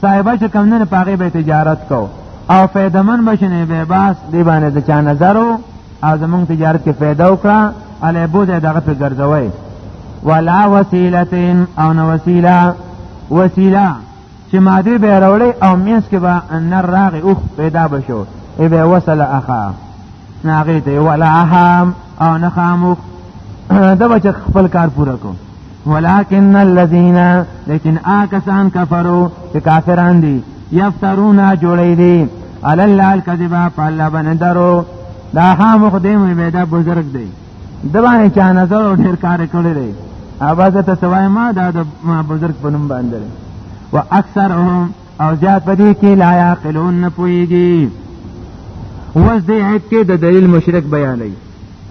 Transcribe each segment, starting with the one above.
صاحبہ چې کم نه پاغه به تجارت کو او فیدمن بشنه به باس دی باندې د چا نظر او زمون تجارت کې فیدا وکړه علی بود دغه په ګرځوي ولا وسیلتین او نو وسیله وسیله چې ماده به راوړي او مینس کې به نر راغ او پیدا بشو ای به وصل اخا ناغیته ولا هم او نخاموخ دا بچ خپل کار پورا کو ولكن الذين لیکن آکسان کفرو چې کافران دي یفترون جوړی دي علی الله الكذبا فالله باندې درو دا هم خدای مې بيدا بزرگ دی د باندې چا نظر او ډیر کار کړی دی اواز ته سوای ما دا د بزرگ په نوم باندې و اکثرهم او زیات پدې کې لا یاقلون نه پويږي وز دې عید کې د دلیل مشرک بیانوي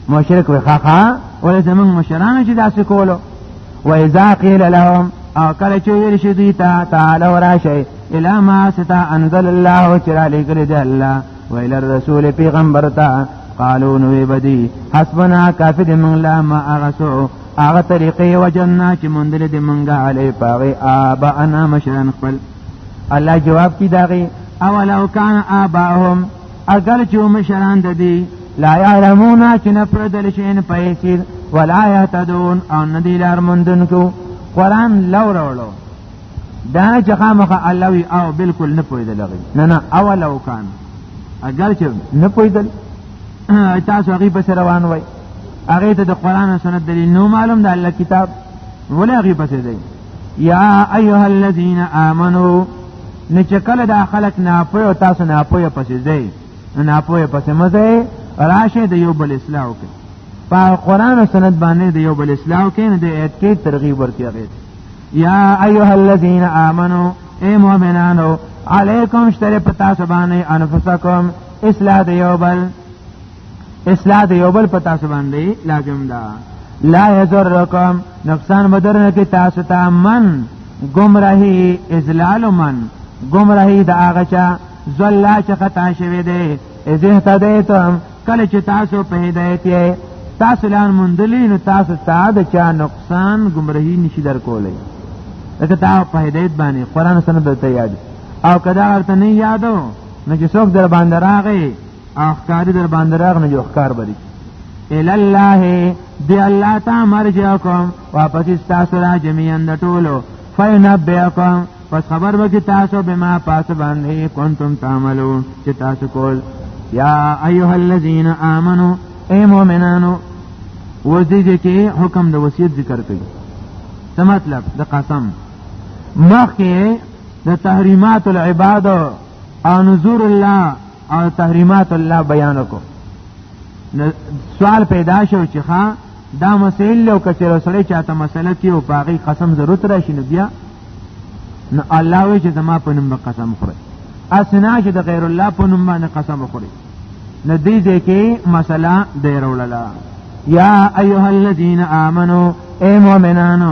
مشرک وي خاخا ولې زمونږ مشرانو چې داسې کولو و اذا قیل لهم او کله چې ویل شي دوی ته تعالی وراشي الا ما ستا انزل الله چې را لګل دی الله و الى الرسول پیغمبر ته قالو نو بدی حسبنا کافی دی من لا ما اغسو هغه طریقې وجنا چې مونږ دې مونږه علی پاغي ابا انا مشران خپل الله جواب کی داغي اولو کان آباهم اگر چې مشران د دې لا يعلمون چې نه پردل شي ان پیسې ولا يهتدون او نه دي لار مندن کو قران لو وروړو دا چې خامخ الله وی او بالکل نه پوهیدل غي نه نه اول او کان اگر چې نه پوهیدل تاسو هغه بس روان وای هغه ته د قران او سنت دلیل نو معلوم د الله کتاب ولا هغه بس دی یا ایها الذین آمنو نه چې کله دا خلک ناپوه او تاسو ناپوه پسې دی نو ناپوه پسې مزه راشه د یو بل اصلاح وکړي په قران او سنت باندې د یو بل اصلاح وکړي نو د اعتقاد ترغیب ورکړي یا ایها الذین آمنو ای مؤمنانو علیکم اشتری پتا سبانه انفسکم اصلاح د یو بل اصلاح د یو بل په تاسو باندې لازم ده لا یذرکم نقصان بدرنه کې تاسو ته من گمراهی ازلال من گمراهی د هغه چا زلا چې خطا شوی دی ازه تدیتم کله چې تاسو په هدایت یې تاسو لان مندلی نو تاسو ته د چا نقصان گمراهی نشي در کولای لکه تا په هدایت باندې قران سره د یاد او کدا ورته نه یادو نو چې څوک در باندې راغی اخکاری در باندې راغ نه جو اخکار بری ال الله دی الله تا مرجعکم واپس تاسو را جميعا د ټولو فینبئکم پس خبر وکي تاسو بما پاس باندې کنتم تعملون چې تاسو کول یا ایها الذین آمنو اے مؤمنانو وزیږي کې حکم د وصیت ذکر کوي څه مطلب د قسم مخکې د تحریمات العباد او نذور الله او تحریمات الله بیان وکړو سوال پیدا شو چې ښا دا مسئل لو کچې رسول چاته مسله کې او پاغي قسم ضرورت راشي نو بیا نو الله وی چې زما په نوم قسم خوري اسنا چې د غیر الله په نوم باندې قسم خوري نو دې ځکه مسله ډیروله یا ایها الذین آمنو اے مؤمنانو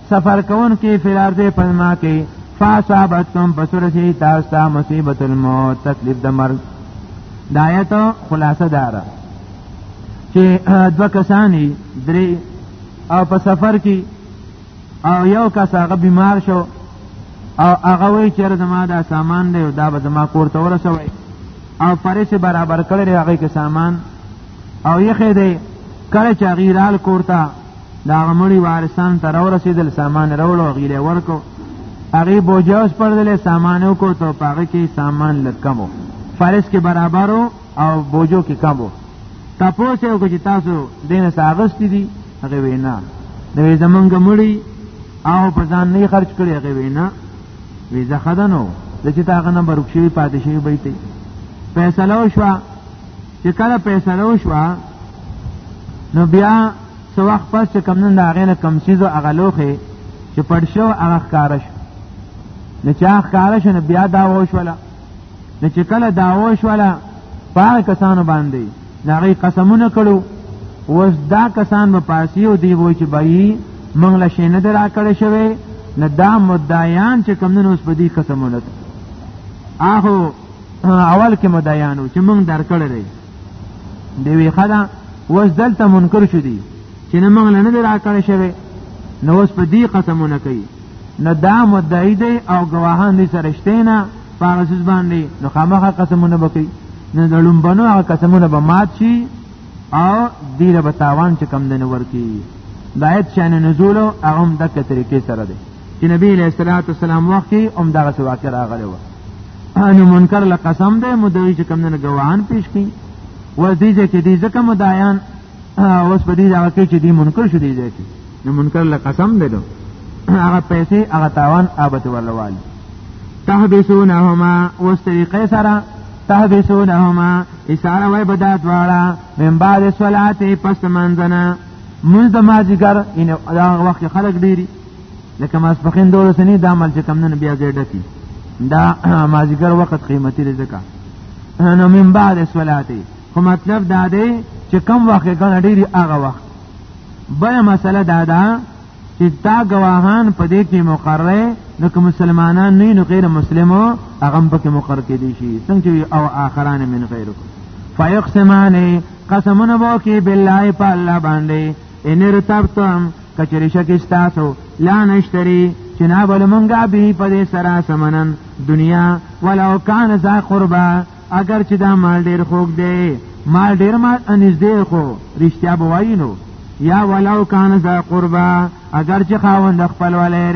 سفر کون کې فرار دې پنما کې فاصابتم بسر شي تاسو ته مصیبت الموت تکلیف د مرګ د آیت خلاصه دارا چې دو کسانی درې او په سفر کې او یو کس هغه بیمار شو او هغه وی چیرې زما دا سامان دی دا به زما کور ته ورسوي او پرېسه برابر کړی هغه کې سامان او یې خې دی کله چې غیرال کور ته دا غمړي وارثان تر ورسېدل سامان راوړو غیله ورکو هغه بوجاوس پردل سامانو کو ته پاګه کې سامان لکمو فارس کې برابرو او بوجو کې کمو تاسو یو کې تاسو دینه ساغست دي هغه وینا نو زمونږ مړی او په ځان نه خرج کړي هغه وینا وی زخدنو د چې تاغه نه برکشي پاتې شي بیتي فیصله وشو چې کله فیصله وشو نو بیا څه وخت پس چې کم نن د هغې نه کم څیز او هغه لوښی چې پټ شو هغه ښکاره شو نو چې هغه ښکاره شو نو بیا دعوا وشوله نو چې کله دعوا وشوله په هغه کسانو باندې د هغې قسمونه کړو اوس دا کسان به پاسی او دی وای چې بایی موږ له شي نه درا کړی شوی نه دا مدعیان چې کم نن اوس په دې قسمونه اهو اول کې مدعیانو چې موږ درکړی دی وی خدا وس دلته منکر شو دی چې نه موږ نه درا کړی شوی نو اوس په دې قسمونه کوي نه دا مدعی دی او گواهان دي سرشته نه پاغه سیس باندې نو خامخا قسمونه بکی نه د لومبنو هغه قسمونه به مات شي او دیره به تاوان چې کم دنه ورکی د آیت شان نزول او هم دغه طریقې سره دی چې نبی علیہ الصلوۃ والسلام وخت هم دغه واقع راغلی و ان منکر له قسم ده مدعی چې کوم نه گواهان پیش کړي و دې چې کې دې ځکه مدعیان اوس په دې ځای کې چې دې منکر شو دې ځای کې نو منکر له قسم ده هغه پیسې هغه تاوان آبت ورلوال تحبسونهما واستریقه سره تحبسونهما اشاره وای بدا دواړه من بعد صلات پس منځنه منځ ماجګر ان دا وخت خلق ډیری لکه ماسپخین دوله سنی دا عمل چې کم نه بیا ځای ډکی دا مازیګر وخت قیمتي دی ځکه نو من بعد صلاته خو مطلب دا دی چې کم وخت کنه ډیری هغه وخت بل مسله دا ده چې دا گواهان په دې کې مقرره نو که مسلمانان نه نو غیر مسلمو هغه په کې مقرر کې دي شي څنګه او آخران من غیره فیقسمانه قسمونه وکي بالله په الله باندې ان رتبتم کچری شک استاسو لا نشتری چې نه بل مونږه به په دې سره سمنن دنیا ولو کان ذا قربا اگر چې دا مال ډیر خوګ دی مال ډیر مال انځدې خو رښتیا بوایي نو یا ولو کان ذا قربا اگر چې خاوند خپل ولې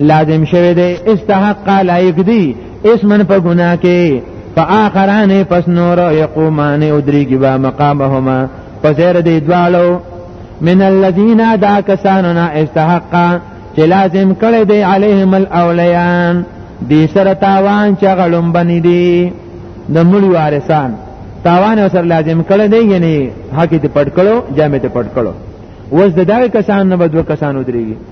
لازم شوه دی استحق لایق دی اسمن په ګناه کې فآخران پس نور یقومان ادریگی با مقامهما پسیر دی دوالو من الذین دا کسانونا استحقا چې لازم کړی دی علیهم الاولیان دی سره تاوان چې غلم بنی دی د مړي وارثان تاوان سره لازم کړی دی یعنی حق ته پټ کړو جامې ته پټ کړو وز د دغه کسان نه بدو کسانو درېږي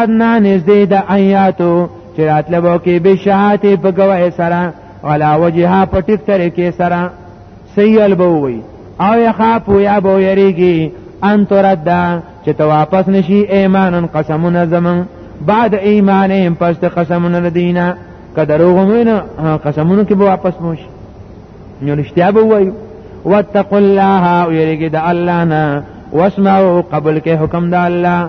ادنا نزدې د آیاتو چې راتلبو کې بشهاته په گواهی سره علا وجها په ټیک طریقې سره سیل بووي او یخاف یا بو یریږي ان تردا چې ته واپس نشي ایمانن قسمونه زمون بعد ایمان ایم پس ته قسمونه لدینا کله روغ مینه قسمونه کې به واپس موش نو رښتیا به وایو واتقوا الله او یریږي د الله نه واسمعوا قبل کې حکم د الله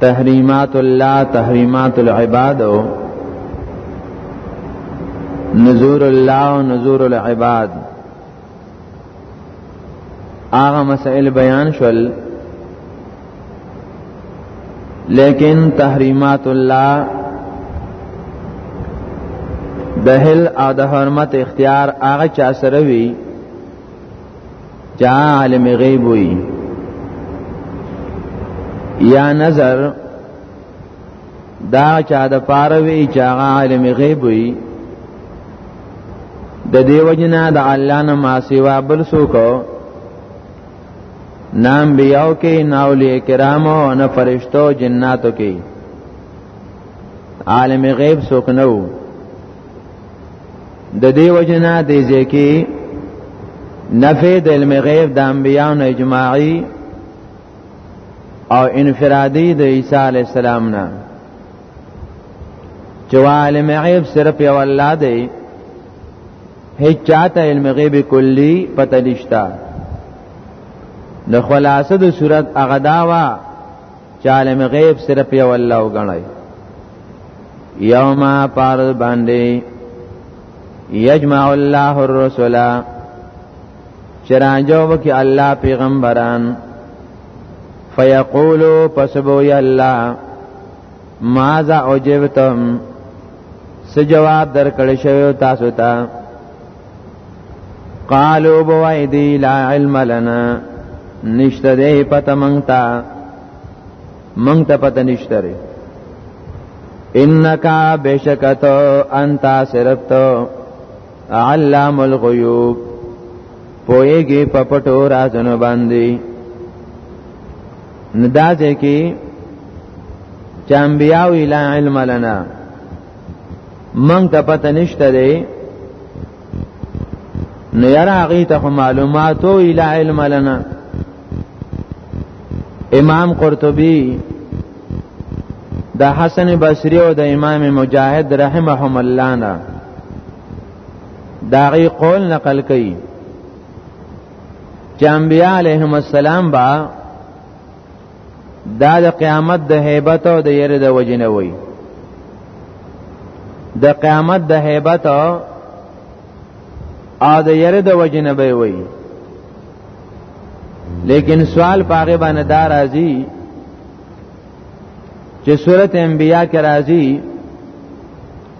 تحریمات الله تحریمات العباد نزور الله او نزور العباد هغه مسائل بیان شول لیکن تحریمات الله د هل او د حرمت اختیار هغه چا سره وی چا عالم غیب وي یا نظر دا چا د پاره وی چا عالم غیب وي د دیو جنا د الله نه ما سیوا بل څوک نام بیاو کې ناولی کرامو او نه فرشتو جناتو کې عالم غیب څوک نه وو د دې وجنا د ځکه نفي د علم غیب د انبیانو اجماعي او انفرادي د عیسی علی السلام نه چې عالم غیب صرف یو الله دی هیڅ چاته علم غیب کلی پته نشته د خلاصه د صورت هغه داوا چې عالم غیب صرف یو الله وګڼي یوم پار باندې یجمع الله الرسل چرانجو وکي الله پیغمبران فیقولو پسبو یا الله ماذا اجبتم سجواب درکړ شوی تاسو ته تا قالو بوای دی لا علم لنا نشته دی پته مونږ ته مونږ ته پته نشته ری انکا بشکتو انتا صرف تو علام الغیوب پویږي په پټو رازونو باندې ندازه کې چامبیاو الا علم لنا مونږ ته پته نشته دی نو یاره هغه ته معلومات او اله علم لنا امام قرطبي د حسن بصری او د امام مجاهد رحمهم الله نه داغي قول نقل کړي چې انبیاء علیهم السلام با دا د قیامت د هیبت او د یره د وجنه وای د قیامت د هیبت او د یره د وجنه به وای لیکن سوال پاغه باندې دا راځي چې سورته انبیاء کې راځي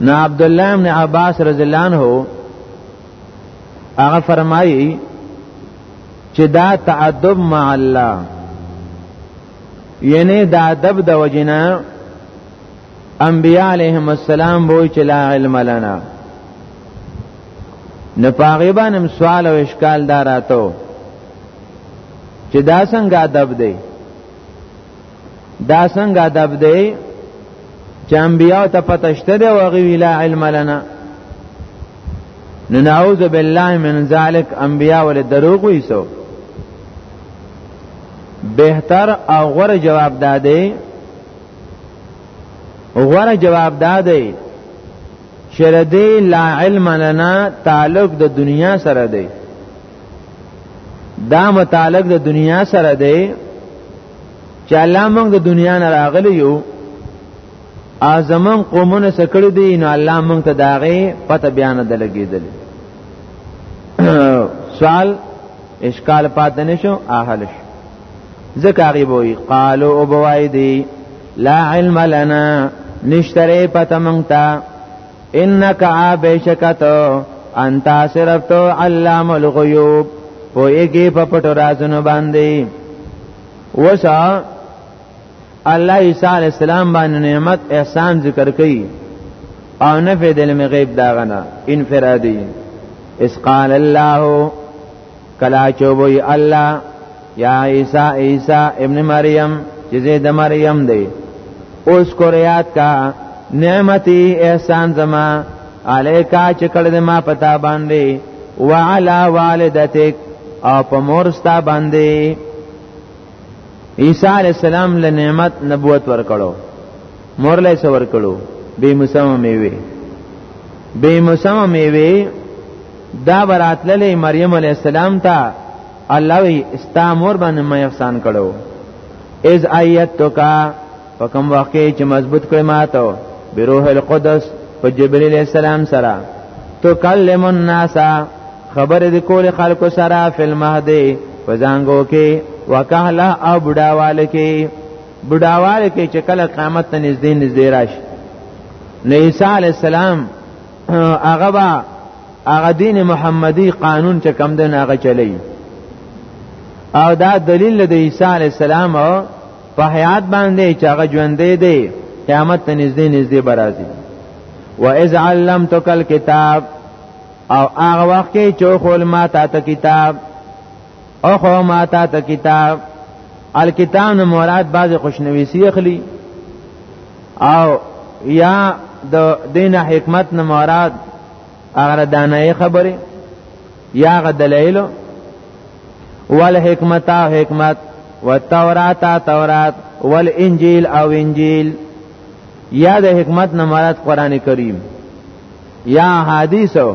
نا عبد الله ابن عباس رضی الله عنه هغه فرمایي چې دا تعدب مع الله یعنی دا ادب د وجنه انبیاء علیهم السلام وای چې لا علم لنا نه پاغیبان هم سوال او اشکال داراتو چې دا څنګه ادب دی دا څنګه ادب دی چې انبیاء ته پته شته دی او هغوی وی لا علم لنا نو نعوذ بالله من ذلک انبیاء ولې دروغ وایي څو بهتر او غوره جواب دا دی غوره جواب دا دی چې د دې لا علم لنا تعلق د دنیا سره دی دا متعلق د دنیا سره دی چې الله موږ د دنیا نه راغلی یو ازمن قومونه سکړ دي نو الله موږ ته داغه پته بیان نه لګیدل سوال اشکال پات نه شو اهل شو ځکه هغه وی قالو او بوایدی لا علم لنا نشتره پته مونږ ته انک عابشکت انت صرف تو علام الغیوب پویږي په پټو رازونو باندې وسا الله عیسی علی السلام باندې نعمت احسان ذکر کړي او نفی د علم غیب داغنا انفرادی اس قال الله کلا چوبوی الله یا عیسی عیسی ابن مریم چې زید مریم دی اوس کوریات کا نعمتي احسان زما الیکا چې کړه دې ما پتا باندې وعلى والدتک او په مور ستا باندې عیسی علی السلام له نعمت نبوت ورکړو مور لای سور کړو به مسمه میوه به مسمه میوه دا براتللې مریم علی السلام ته الله وی استا مور باندې مې احسان کړو از ایت تو کا په کوم وخت کې چې مضبوط کړی ماته بروح القدس په جبرئیل السلام سره تو کلم الناس خبر دې کول خلکو سره فل مهدی په زنګو کې وکهله او بډاواله کې بډاواله کې چې کله قیامت ته نږدې نږدې راشي نو عیسی علی السلام هغه با هغه دین محمدی قانون چې کم دین هغه چلی او دا دلیل د عیسی علی السلام په حیات باندې چې هغه ژوندې دی قیامت ته نږدې نږدې برازي و اذ علمتک الكتاب او هغه وخت کې چې خول ما ته کتاب او خو ما تا ته کتاب الکتاب نه مراد بعض خوشنويسي اخلي او یا د دین حکمت نه مراد هغه دانای خبره یا هغه دلایل ول حکمت او حکمت والتورات او تورات والانجیل او انجیل یا د حکمت نه مراد قران کریم یا حدیثو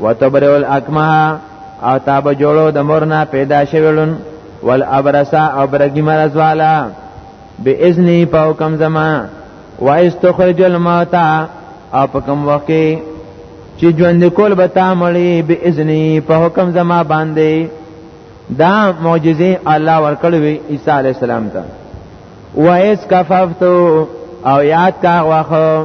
وتبرئ الاکمه او تاب جوړو د مرنا پیدا شولن والابرسا او برګی مرز والا باذنی په حکم زما واستخرج الموتى او په کوم وخت کې چې ژوند کول به تا مړی باذنی په حکم زما باندې دا معجزه الله ورکړې وی عیسی علی السلام ته وایس کففتو او یاد کا واخو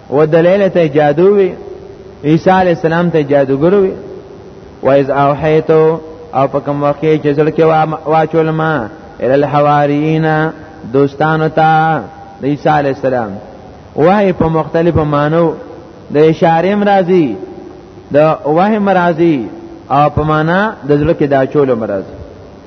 و دلیل ته جادو وی عیسی علی السلام ته جادوګر وی و اذ اوحیتو او په کوم وخت کې چې زړه کې واچول ما ال الحواریین دوستانو ته د عیسی علی السلام وحی په مختلفو مانو د اشاره مرضی د وحی مرضی او په معنا د زړه کې دا چول مرضی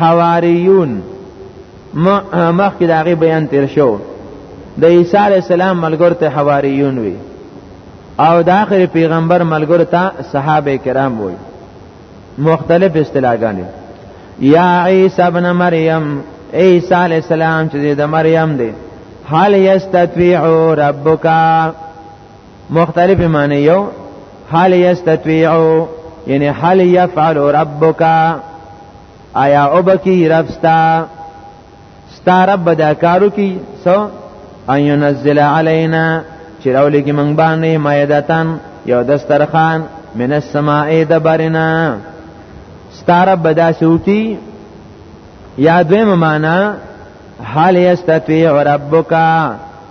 حواریون مخکې د هغې بیان تیر شو د عیسی علی السلام ملګرو ته حواریون وي او د آخر پیغمبر ملګرو ته صحابه کرام وي مختلف اصطلاحګانې یا عیسی ابن مریم عیسی علی السلام چې د مریم دی هل یستطيع ربک مختلف معنی یو حال یستطيعو یعنی حال یفعل ربک آیا او بکی رب ستا ستا رب بدا کارو کی سو ان ينزل علينا چې راولې کې مونږ باندې مایدتن یو دسترخان من السماء دبرنا ستا رب بدا سوکی یا دویم معنا حال یستطيع ربک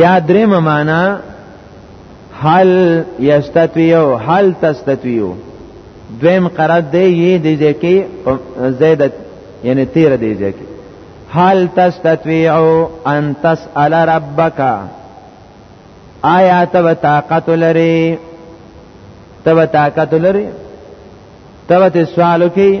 یا درې معنا هل یستطيعو هل تستطيعو دویم قرات دی یی دی ځکه زید یعنی تیر دی ځکه هل تستطيعو ان تسال ربک آیا تب طاقت لري تب طاقت لري تب ته سوالو کې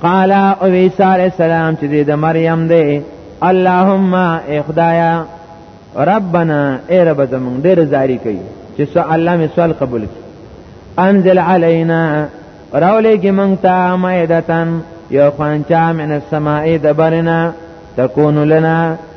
قال او عیسی علیہ السلام چې د مریم دی اللهم ای خدایا ربنا ای رب زمون ډیر زاری کوي چې سو الله می سوال قبول کی انزل علینا راولې کې مونږ ته مائدتن یو خوانچا من السماء دبرنا تکون لنا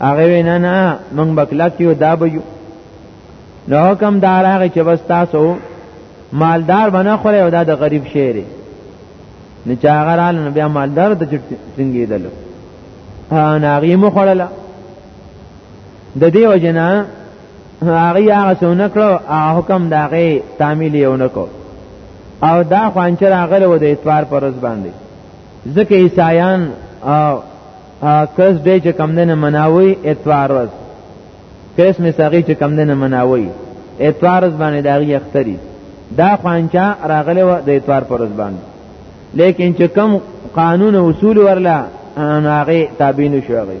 هغه وینا نه مونږ بکلک یو دا به یو نو حکم دار هغه چې بس تاسو مالدار بنه خوره او دا د غریب شعر نه چا هغه رال نو بیا مالدار ته څنګه دلو ها ناغي مو خړله د دې وجنا هغه هغه څونه کړو حکم داغه تعمیل یې ونکو او دا خوانچر هغه له د اتوار پر ورځ باندې ځکه عیسایان او کس دی چې کم نه مناوي اتوار ورځ کس می ساغي چې کم نه مناوي اتوار ورځ باندې داغي اختری دا خوانچا راغله و د اتوار پر ورځ باندې لیکن چې کم قانون او اصول ورلا هغه تابع نشوږي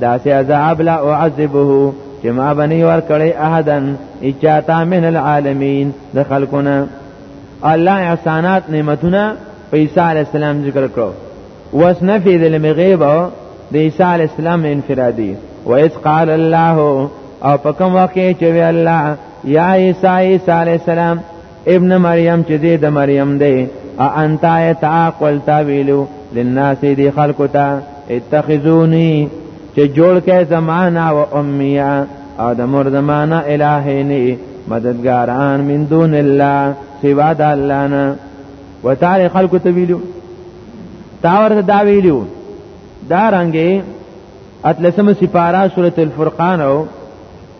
دا سه عذاب لا اعذبه چې ما بني ور کړی احدن اچاتا من العالمین د خلقنا الله احسانات نعمتونه په عیسی علی السلام ذکر کړو واس نفی د لمغیب د عیسی علی السلام انفرادی و اس قال الله او په کوم وخت چې وی الله یا عیسی عیسی علی السلام ابن مریم چې دی د مریم دی ا انت ایت عقل تاویلو للناس دی خلقو ته اتخذونی چې جوړ کې زمانہ او امیا او د مر زمانہ الہینی مددګاران من دون الله سوا د الله نه وتعالى خلقو ته ویلو تا ورته دا ویلو دا رنګه اتلسم سپارا سورۃ الفرقان او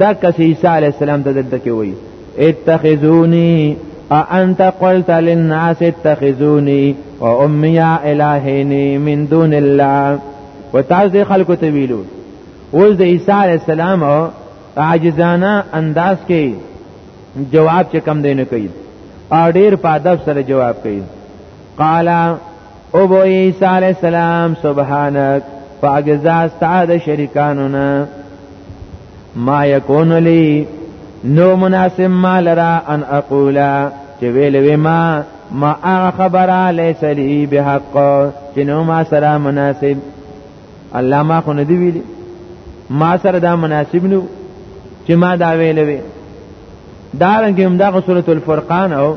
دا کس عیسی علی السلام ته دلته کې وایي اتخذوني انت قلت للناس اتخذوني وامي الهين من دون الله وتعز خلق ته ویلو اوس د عیسی علی السلام عاجزانه انداز کې جواب چې کم دی نه کوي او ډیر په ادب سره جواب کوي قال او بو عیسی علی السلام سبحانك فاجزا استعاد شریکانونا ما یکون لی نو مناسب ما لرا ان اقولا چې ویل وی ما ما هغه خبره لیس لی بحق چې نو ما سره مناسب الله ما خو نه دی ویلی ما سره دا مناسب نو چې ما دا ویل وی دارنګ هم دغه سورۃ الفرقان او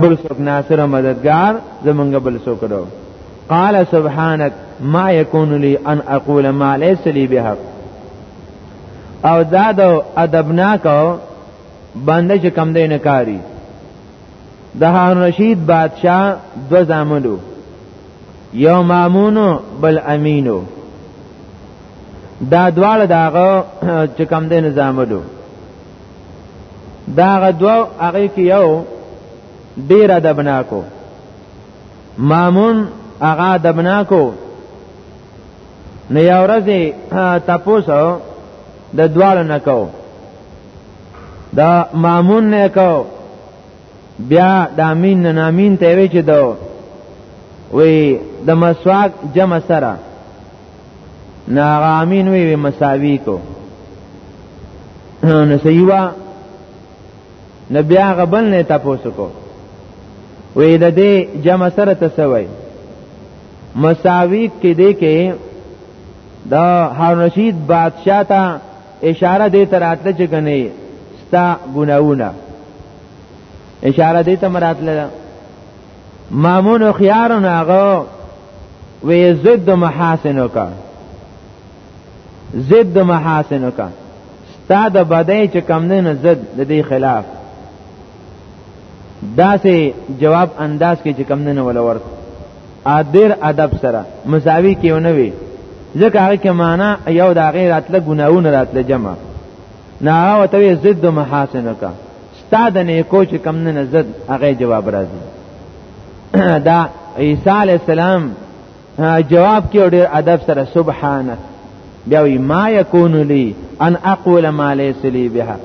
بل څوک ناصر مددگار زمونږ بل څوک دو قال سبحانك ما يكون لي ان اقول ما ليس لي بحق او دا د ادبناک باندې چې کم دی نه کاری د هارون رشید بادشاہ دو زامنو یو مامونو بل امینو دا دواړه داغه چې کم دی نه زامنو دا هغه دوه هغه کې یو ډیر ادبناکو مامون هغه ادبناکو نه یو ورځ تاسو د دوالو نه کو دا مامون نه کو بیا د امین نه امین ته وی چې دو وی د مسواک جمع سره نه هغه امین وی مساوی کو نو سیوا نو بیا هغه بل نه تاسو کو وی د دې جمع سره تسوي مساوی کې دې کې دا هارون رشید بادشاہ ته اشاره دې تراتله چې کني ستا ګناونه اشاره دې ته مراتله مامون خيار ناغو وی ضد محاسنو کا ضد محاسنو کا ستا د بدای چې کم نه ضد د دې خلاف داسې جواب انداز کې چې کم نه ولا ورک ادر ادب سره مساوي کېونه وي ځکه هغه کې معنا یو د غیر اتله ګناونه راتله جمع نه او ته ضد محاسنو کا ستا د نیکو چې کم نه زد هغه جواب راځي دا عیسی علی السلام جواب کې ډېر ادب سره سبحانك بیا وی ما یکون لی ان اقول ما لیس لی بها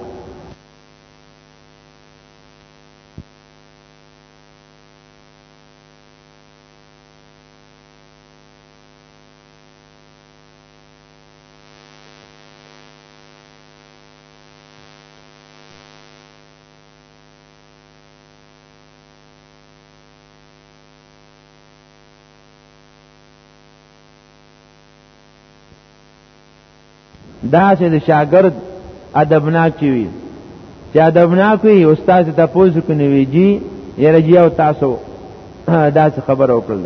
دا چې د شاګرد ادبناک چی وي چې ادبناک وي استاد ته پوښتنه کوي جی یره جی او تاسو دا څه خبر وکړل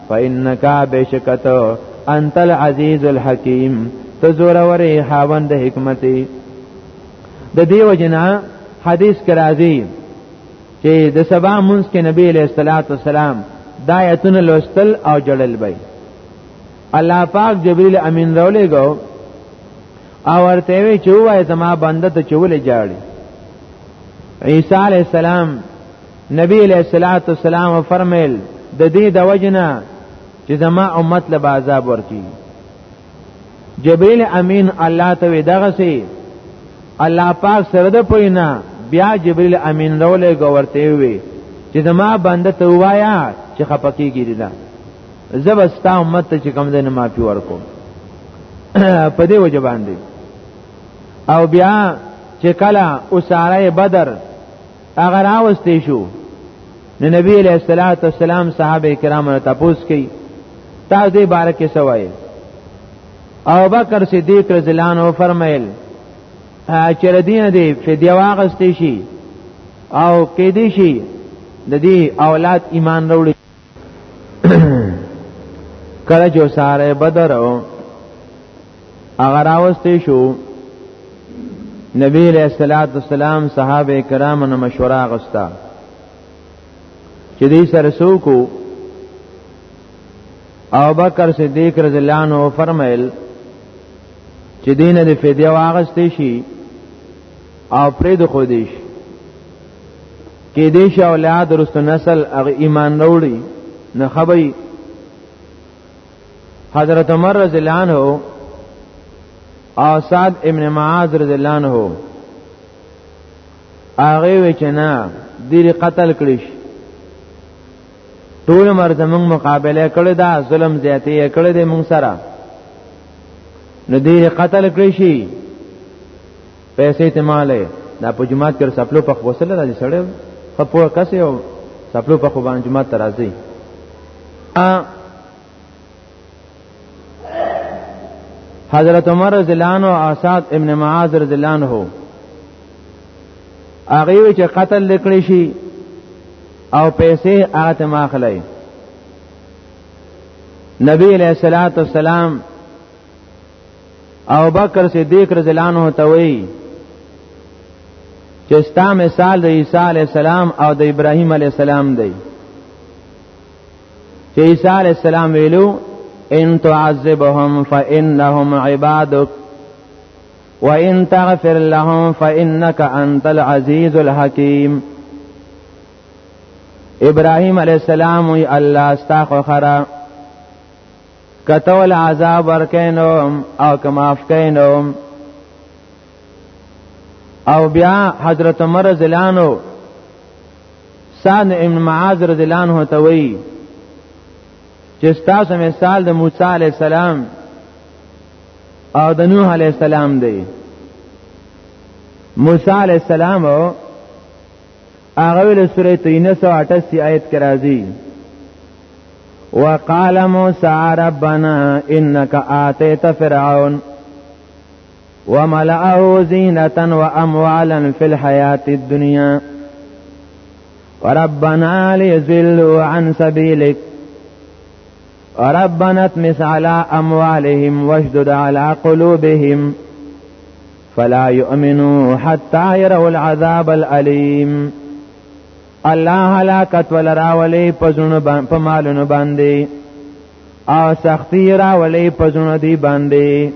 فإنك بشکت انت العزيز الحكيم ته زور وري حاوند حکمت د دیو جنا حدیث کرازی چې د سبا منځ کې نبی علیہ الصلوۃ والسلام دا آیتونه لوستل او جړل بای الله پاک جبرئیل امین راولېګو او ورته وی چې وای زما بنده ته چولې جاړي عیسی علی السلام نبی علیہ الصلوۃ والسلام فرمایل د دې د وجنا چې زما امت له عذاب ورکی جبرئیل امین الله ته دغه سي الله پاک سره د پوینا بیا جبرئیل امین رولې ګورته وي چې زما بنده ته وایا چې خپکی ګیری دا زبستا امت ته چې کم دین معافي ورکو په دې وجه باندې او بیا چې کله اساره بدر هغه راوستې شو نو نبی علیہ الصلوۃ والسلام صحابه کرامو ته پوښ کړي تاسو دې باره کې سوای او بکر صدیق رضی الله عنه فرمایل چې ردینه دې فدیه واغستې شي او کې دې شي د دې اولاد ایمان وروړي کله چې ساره بدر هغه راوستې شو نبی علیہ الصلوۃ والسلام صحابه کرام نو مشوره غوښته چې دې سره سوکو او بکر صدیق رضی الله عنه فرمایل چې دینه د فدیه واغستې شي او پرې د خودیش کې دې شي اولاد رست نسل هغه ایمان وروړي نه خبي حضرت عمر رضی الله عنه او سعد ابن معاذ رضی الله عنه هغه وچنا دې قتل کړی ټول مر زمون مقابله کړی دا ظلم زیاتې کړی دې مون سره نو دې قتل کړی شي پیسې ته مالې دا په جمعات کې سپلو په خوسل راځي سړی خپور کس یو سپلو په خو باندې جمعات ته راځي ا حضرت عمر رضی الله عنه او اسد ابن معاذ رضی الله عنه هغه چې قتل لیکلی شي او پیسې هغه ته ماخلای نبی علیہ الصلات والسلام او بکر صدیق رضی الله عنه ته وی چې ستا مثال د عیسی علی السلام او د ابراهیم علی السلام دی چې عیسی علی السلام ویلو ان تعذبهم فانهم عبادك وان تغفر لهم فانك انت العزيز الحكيم ابراهيم عليه السلام وی الله استغفر کته ول عذاب ورکینو او کماف کینو او بیا حضرت عمر رضی الله عنه سعد ابن معاذ رضی الله عنه ته وی چې تاسو مثال د موسی علی السلام او د نوح علی السلام دی موسی علی السلام او هغه ول سورې 388 آیت کې راځي وقال موسى ربنا انك اتيت فرعون وملأه زينة واموالا في الحياة الدنيا وربنا ليزلوا عن سبيلك ربنا اتمس على اموالهم واشدد على قلوبهم فلا يؤمنوا حتى يروا العذاب الالم الله هلاکت ول راولې پزونو په مالونو باندې او سختی راولې پزونو دی باندې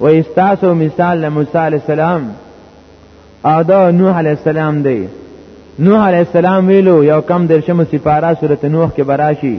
و استاسو مثال له موسی عليه السلام او دا نوح عليه السلام دی نوح عليه السلام ویلو یو کم درشم سپارا سورته نوح کې براشي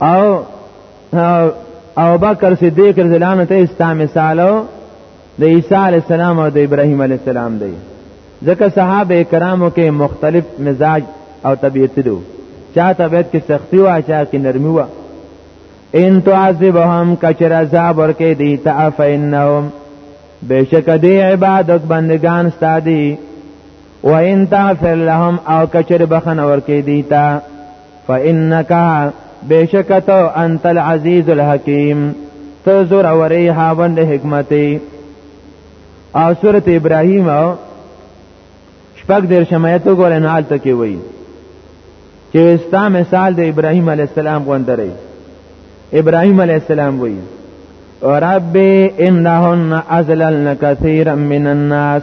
او او بکر صدیق رضی الله عنه ته استا مثالو د عیسی علی السلام او د ابراهیم علی السلام دی ځکه صحابه کرامو کې مختلف مزاج او طبیعت دي چا طبیعت کې سختی او چا کې نرمي و ان تعذبهم کچر عذاب ورکه دي تعف انهم بشک دی عبادت بندگان ستادي و ان تعفر لهم او کچر بخن ورکه دي تا فانک بشکت انت العزیز الحکیم ته زور اورې هاوند حکمت او سوره ابراهیم شپږ دیر شمایت وګورئ نه حالت کې وایي چې استا مثال د ابراهیم علی السلام غوندره ابراهیم علی السلام وایي رب انهن ازللن كثيرا من الناس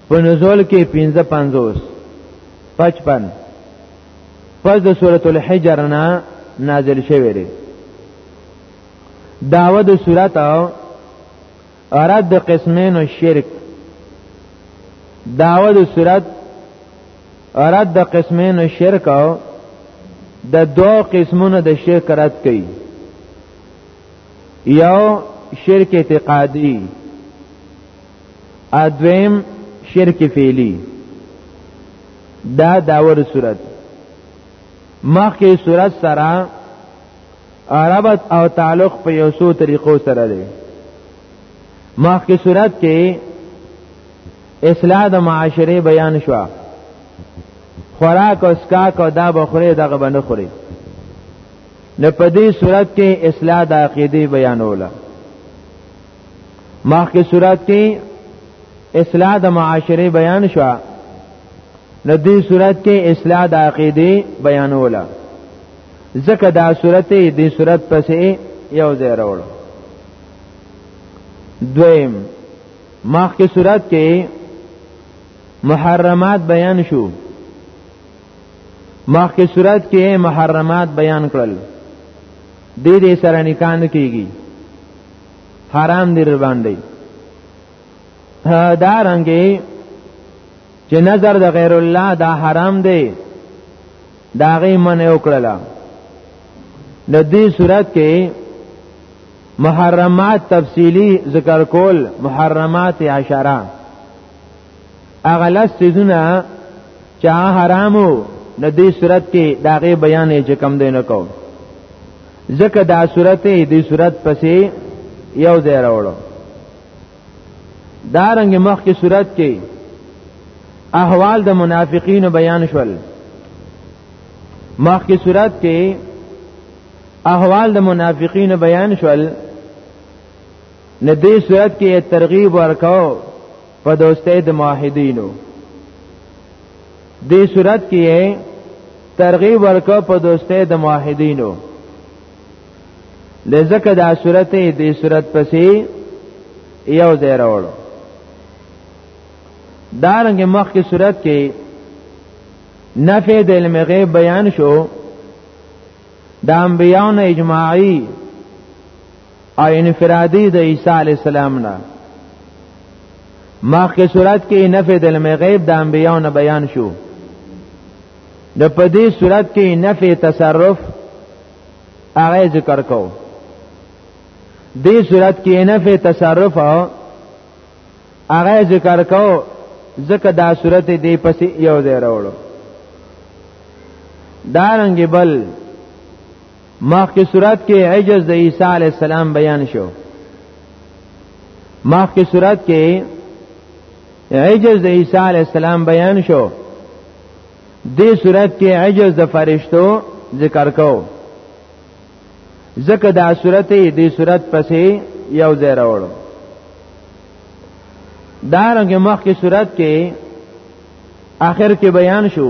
په نزول کې 15 50 55 پس د سورۃ الحجر نه نازل شوی دی داوه د سورۃ او اراد د قسمین او شرک داوه د سورۃ اراد د قسمین او شرک او د دوه قسمونو د شرک رد کړي یو شرک اعتقادي ادویم شرک فعلی دا داور صورت مخکې صورت سره عربت او تعلق په یو څو طریقو سره دی مخکې صورت کې اصلاح د معاشره بیان شو خوراک او اسکاک او دا بخوره دغه بنه خوري نو په دې صورت کې اصلاح د عقیده بیانوله مخکې صورت کې اصلاح د معاشره بیان شو نو دې صورت کې اصلاح د عقیده بیانوله ځکه دا صورت دې صورت پسې یو ځای راوړ دویم مخکې صورت کې محرمات بیان شو مخکې صورت کې محرمات بیان کړل دې دې سره نکاح نه کیږي حرام دی ر باندې دا رنګي چې نظر د غیر الله دا حرام دی دا غي من وکړه د دې صورت کې محرمات تفصیلی ذکر کول محرمات عشره هغه لس سيزونه چې حرامو نو دې صورت کې داغه بیان یې چې کم دی نه کو ځکه دا صورت دې صورت پسې یو ځای راوړو دا رنګ مخ کې صورت کې احوال د منافقین بیان شول مخ کې صورت کې احوال د منافقین بیان شول نه دې صورت کې ترغیب ورکاو په دوستۍ د موحدینو دې صورت کې ترغیب ورکو په دوستۍ د موحدینو لزکه دا صورت دې صورت پسې یو ځای راوړو دارنګ مخ کی صورت کې نفع د علم غیب بیان شو د انبیانو اجماعی او انفرادی د عیسی علی السلام نه ماخه صورت کې نفی د علم غیب د انبیانو نه بیان شو د پدې صورت کې نفی تصرف هغه ذکر کو دې صورت کې نفی تصرف هغه ذکر کو ځکه دا صورت دې پسې یو ځای راوړو دارنګ بل مخکې صورت کې عجز د عیسی علی السلام بیان شو مخکې صورت کې عجز د عیسی علی السلام بیان شو دې صورت کې عجز د فرشتو ذکر کو ځکه دا صورت دې صورت پسې یو ځای راوړو دا رنګ مخکې صورت کې آخر کې بیان شو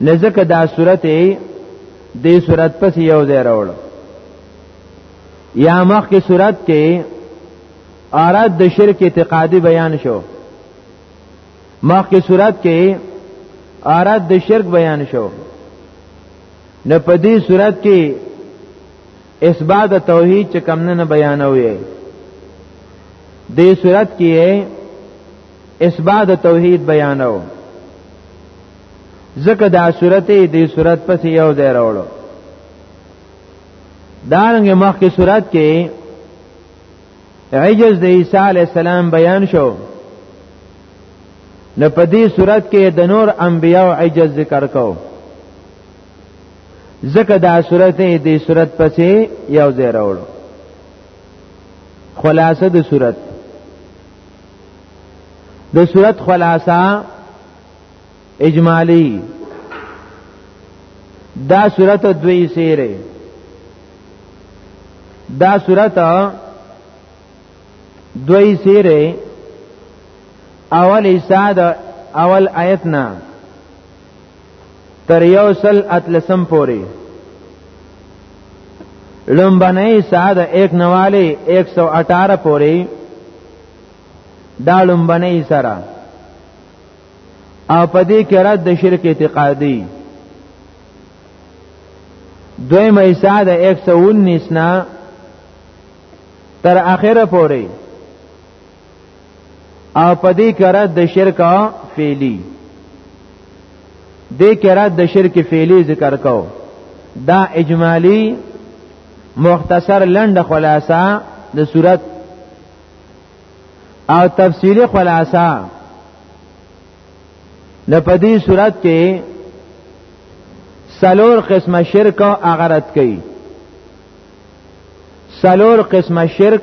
لزکه دا صورت دې صورت پس یو ځای راوړ یا مخ کې صورت کې آراد د شرک اعتقادي بیان شو مخ کې صورت کې آراد د شرک بیان شو نه په دې صورت کې اسباد توحید چې کم نه بیانوي دې صورت کې اسباد توحید بیانو ځکه دا صورت دې صورت پس یو ځای راوړو دارنګ مخکې صورت کې عجز د عیسی علی السلام بیان شو نو په دې صورت کې د نور انبیاو عجز ذکر کو ځکه دا صورت دې صورت پسې یو ځای راوړو خلاصه د صورت د صورت خلاصه اجمالی دا صورت دوی سیره دا صورت دوی سیره اول ایسا د اول آیت نه تر یو سل اتلسم پوری لمبنی ساعت ایک نوالی ایک سو اٹار پوری دا لمبنی سره او پدی کرد د شرک اعتقادی دوی میسا د 119 نه تر اخره پورې او په دې کرا د شرک فعلی دې کرا د شرک فعلی ذکر کو دا اجمالی مختصر لند خلاصہ د صورت او تفصیلی خلاصہ د پدی صورت کې سلور قسمه شرک او اغرت کوي سلور قسمه شرک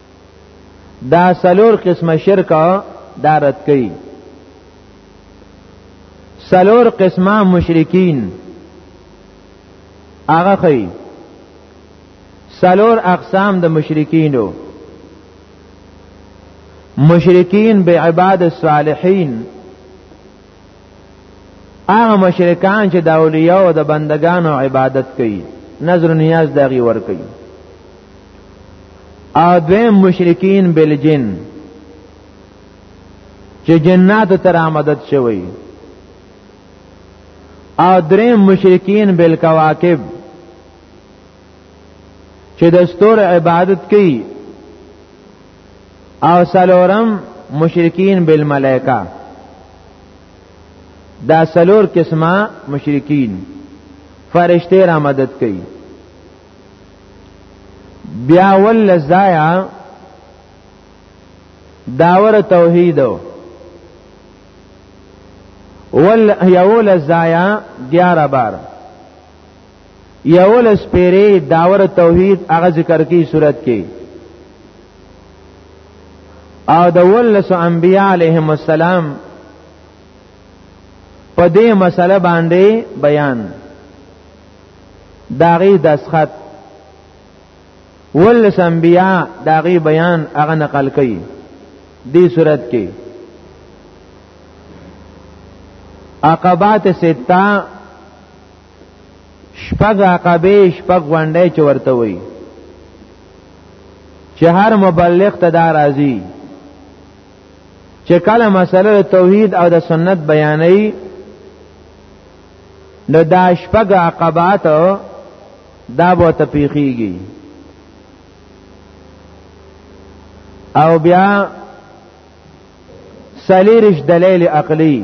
دا سلور قسمه شرک دا رد کړي سلور قسمه مشرکین هغه خي سلور اقسام د مشرکینو مشرکین به عباد الصالحین هغه مشرکان چې د اولیاء او د بندگانو عبادت کوي نظر نیاز دغي ور کوي او دویم مشرکین بالجن چې جنات تر آمدد شوی او دریم مشرکین بالکواکب چې د ستور عبادت کوي او سلورم مشرکین بالملائکه دا سلور قسمه مشرکین فرشته را مدد کوي بیا ول زایا داور توحید ول یول زایا 11 بار یولس پیری داور توحید هغه ذکر کی صورت کې او د ولس انبیاء علیهم السلام په دې مسله باندې بیان داغي دسخط ولس انبیاء داغي بیان هغه نقل کړي دې صورت کې عقبات ستا شپږ عقبه شپږ غونډې چې ورته وي چې هر مبلغ ته دا راځي چې کله مسله توحید او د سنت بیانې نو دا شپږ عقبات دا به تپیخیږي او بیا سلیرش دلیل عقلی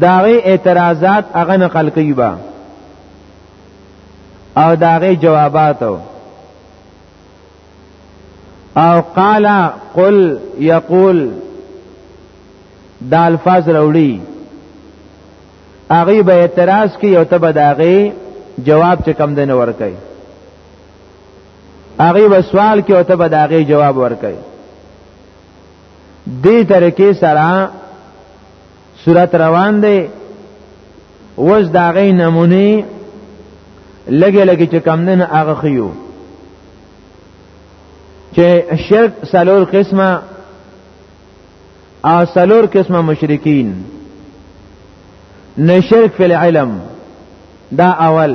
داغه اعتراضات هغه نقل کوي با او داغه جوابات او او قال قل یقول دا الفاظ راوړي هغه به اعتراض کوي او ته به داغه جواب چې کم دین ور کوي هغه به سوال کوي او ته به داغه جواب ور کوي دې طریقې سره صورت روان دی وز دا غي نمونه لګه لګه چې کم نه هغه خيو چې شرک سلور قسمه او سلور قسمه مشرکین نه شرک فی العلم دا اول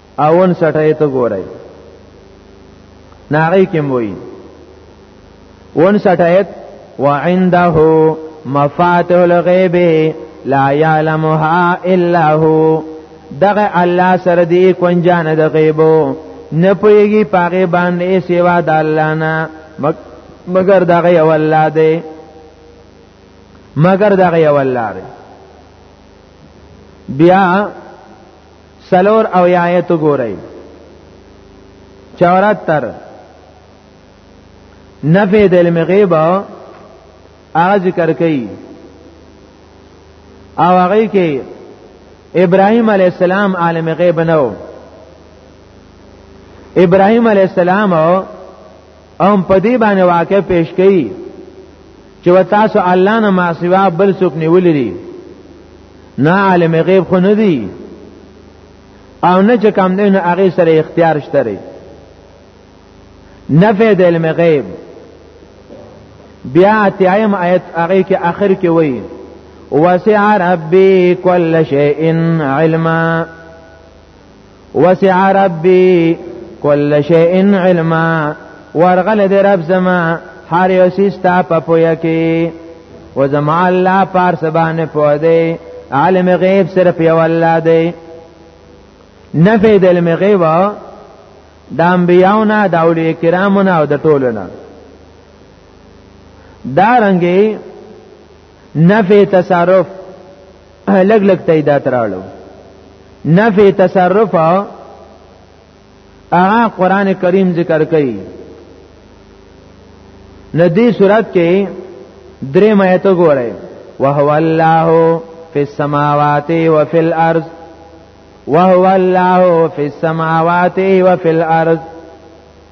اون سټای ته ګورای ناغی کې موي ون سټایت وعنده مفاتح الغیب لا یعلمها الا هو دغه الله سره دی کنجان د غیبو نه پویږي پاره باندې سیوا د الله نه مگر دغه یو الله دی مگر دغه یو الله دی بیا سلور او آیت ګورئ 74 نفی د علم غیب هغه ذکر کړي او هغه کې ابراهيم عليه السلام عالم غیب نه و ابراهيم عليه السلام او په دې باندې واقع پیش کړي چې و تاسو الله نه ما سوا بل څوک نیولې دي نه عالم غیب خو نه دی او نه چې کم دین هغه سره اختیار شته نفی د علم غیب بیا اتیایم آیت هغه کې اخر کې وایي وسع ربي كل شيء علما وسع ربي كل شيء علما ورغل دې رب زما هر یو سیستا په پویا کې و زما الله پار سبانه پوه دی عالم غیب صرف یو الله دی نفی د علم غیب د انبیاونه د اولیاء کرامونه او د ټولو نه دارنګي نفی تصرف لګ لګ تاییدات راړو نفی تصرف هغه قران کریم ذکر کوي ندی صورت کې درې مې ته ګورئ وهو الله فی السماوات و فی الارض وهو الله فی السماوات و فی الارض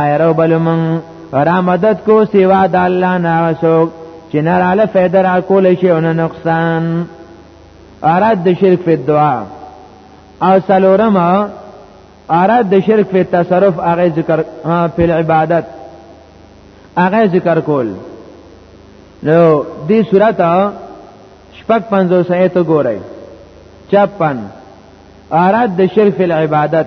آیرو بلمن را مدد کو سیوا د الله نه سوک چې نه رااله فائدہ را کول شي او نه نقصان اراد د شرک په دعا او سلورم اراد د شرک په تصرف هغه ذکر په عبادت هغه ذکر کول نو دې صورت شپږ پنځو سایت ګورئ 56 اراد د شرک په عبادت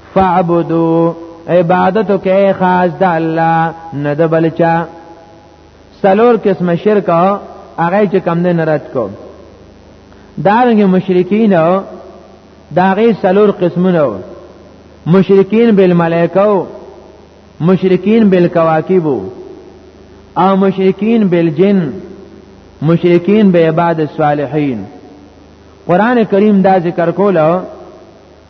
فعبدو عبادتو کې خاص د الله نه د بلچا سلور قسم شرک هغه چې کم نه رد کو دارنګ مشرکین داغه سلور قسمونه مشرکین بالملائکه مشرکین بالکواکب او مشرکین بالجن مشرکین به عباد الصالحین قران کریم دا ذکر کوله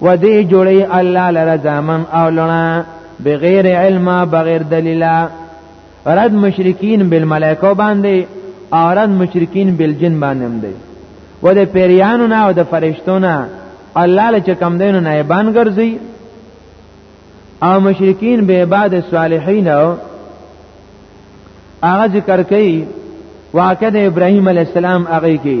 ودی جوړی الله لره ځامن او لونه بغیر علم بغیر دلیلا رد مشرکین بالملائکه باندې او رد مشرکین بالجن باندې هم دی و د پیریانو نه او د فرشتو نه الله لچ کم دینو نایبان ګرځي او مشرکین به عباد صالحین او هغه ذکر کوي واقع د ابراهیم علی السلام هغه کې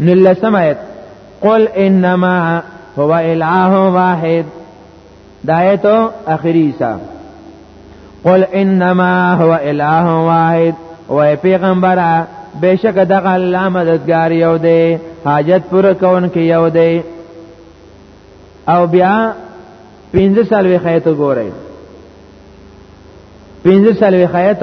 نلسم آیت قل انما هو اله واحد دا آیت اخری حصہ قل انما هو اله واحد و پیغمبره بشک دغه الله مددگار یو دی حاجت پر کون کې یو دی او بیا 15 سال وی خیت ګورئ 15 سال وی خیت